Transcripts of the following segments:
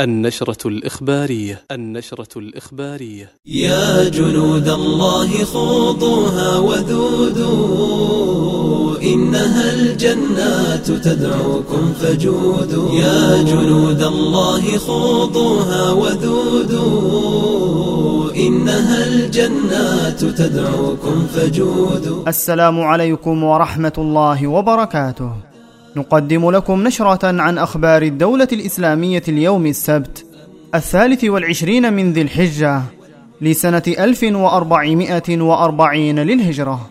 النشرة الإخبارية النشرة الإخبارية. يا جنود الله خوضوها وذودوا إنها الجنات تدعوكم فجودوا. يا جنود الله خوضوها وذودوا إنها الجنات تدعوكم فجودوا. السلام عليكم ورحمة الله وبركاته. نقدم لكم نشرة عن أخبار الدولة الإسلامية اليوم السبت الثالث والعشرين من ذي الحجة لسنة 1440 للهجرة.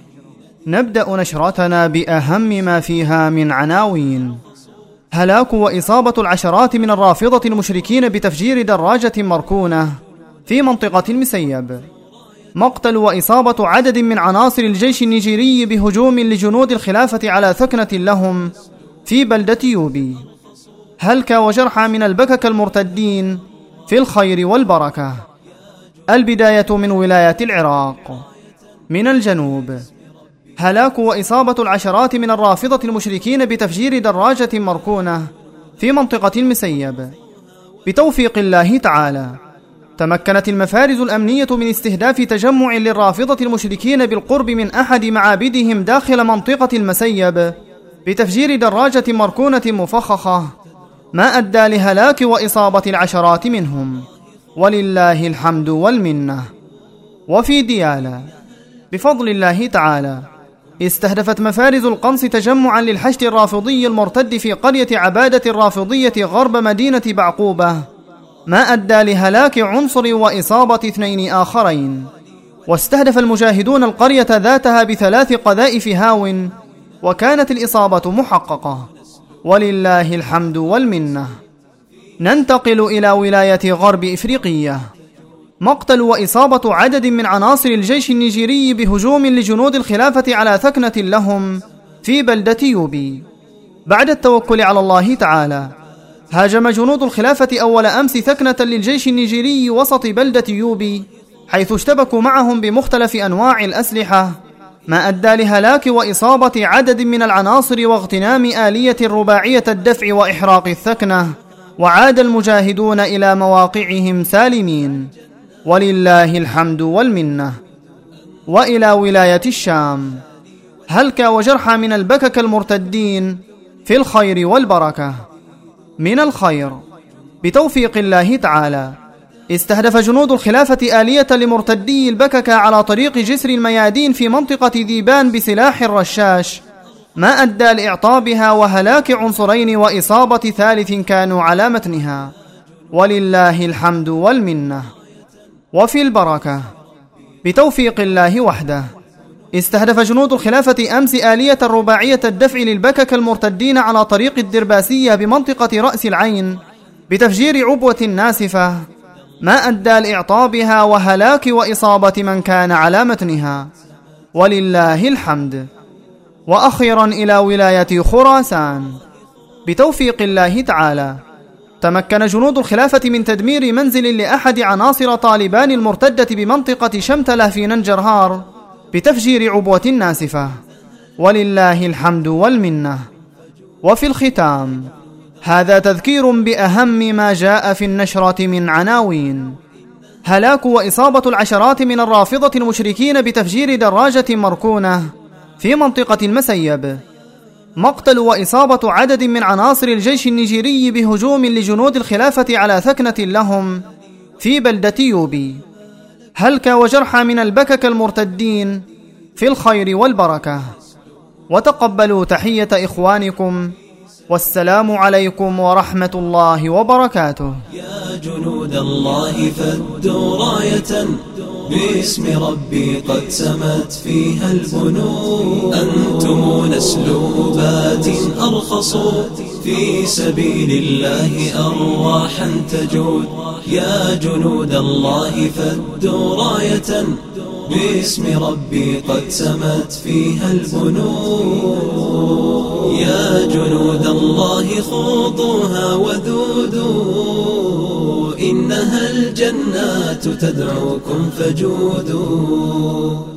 نبدأ نشرتنا بأهم ما فيها من عناوين. هلاك وإصابة العشرات من الرافضة المشركين بتفجير دراجة مركونة في منطقة المسيب. مقتل وإصابة عدد من عناصر الجيش النيجيري بهجوم لجنود الخلافة على ثكنة لهم في بلدة يوبي. هلك وجرحى من البكك المرتدين في الخير والبركة. البداية من ولاية العراق. من الجنوب. هلاك وإصابة العشرات من الرافضة المشركين بتفجير دراجة مركونة في منطقة المسيب. بتوفيق الله تعالى. تمكنت المفارز الأمنية من استهداف تجمع للرافضة المشركين بالقرب من أحد معابدهم داخل منطقة المسيب. بتفجير دراجة مركونة مفخخة ما أدى لهلاك وإصابة العشرات منهم. ولله الحمد والمنة. وفي ديالا بفضل الله تعالى استهدفت مفارز القنص تجمعا للحشد الرافضي المرتد في قرية عبادة الرافضية غرب مدينة بعقوبة. ما أدى لهلاك عنصر وإصابة اثنين آخرين. واستهدف المجاهدون القرية ذاتها بثلاث قذائف هاو وكانت الإصابة محققة. ولله الحمد والمنة. ننتقل إلى ولاية غرب إفريقية. مقتل وإصابة عدد من عناصر الجيش النيجيري بهجوم لجنود الخلافة على ثكنة لهم في بلدة يوبي. بعد التوكل على الله تعالى هاجم جنود الخلافة أول أمس ثكنة للجيش النيجيري وسط بلدة يوبي حيث اشتبكوا معهم بمختلف أنواع الأسلحة ما أدى لهلاك وإصابة عدد من العناصر واغتنام آلية رباعية الدفع وإحراق الثكنة وعاد المجاهدون إلى مواقعهم سالمين. ولله الحمد والمنة. وإلى ولاية الشام. هلك وجرحى من البكك المرتدين في الخير والبركة. من الخير. بتوفيق الله تعالى. استهدف جنود الخلافة آلية لمرتدي البكك على طريق جسر الميادين في منطقة ذيبان بسلاح الرشاش. ما أدى لإعطابها وهلاك عنصرين وإصابة ثالث كانوا على متنها. ولله الحمد والمنة. وفي البركة. بتوفيق الله وحده. استهدف جنود الخلافة أمس آلية رباعية الدفع للبكك المرتدين على طريق الدرباسية بمنطقة رأس العين بتفجير عبوة ناسفة. ما أدى لإعطابها وهلاك وإصابة من كان على متنها. ولله الحمد. وأخيرا إلى ولاية خراسان. بتوفيق الله تعالى. تمكن جنود الخلافة من تدمير منزل لأحد عناصر طالبان المرتدة بمنطقة شمتلة في ننجرهار بتفجير عبوة ناسفة. ولله الحمد والمنة. وفي الختام. هذا تذكير بأهم ما جاء في النشرة من عناوين. هلاك وإصابة العشرات من الرافضة المشركين بتفجير دراجة مركونة في منطقة المسيب. مقتل وإصابة عدد من عناصر الجيش النيجيري بهجوم لجنود الخلافة على ثكنة لهم في بلدة يوبي. هلك وجرحى من البكك المرتدين في الخير والبركة. وتقبلوا تحية إخوانكم والسلام عليكم ورحمة الله وبركاته. يا جنود الله فدوا راية باسم ربي قد سمت فيها البنود. أنتم نسل أبات أرخصوا في سبيل الله أرواحا تجود. يا جنود الله فدوا راية باسم ربي قد سمت فيها البنود. يا جنود الله خوضوها وذودوا إنها الجنات تدعوكم فجودوا.